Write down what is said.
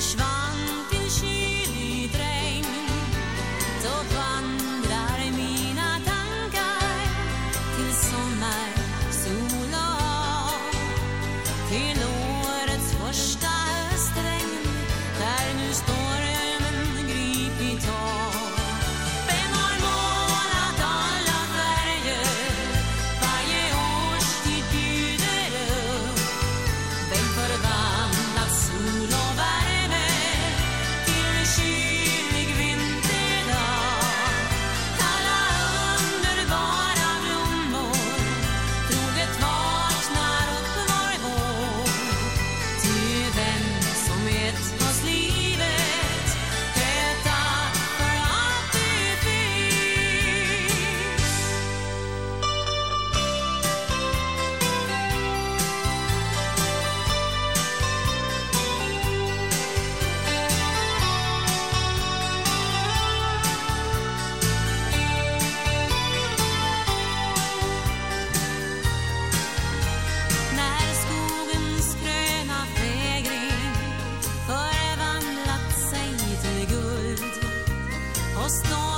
schwarz. Poston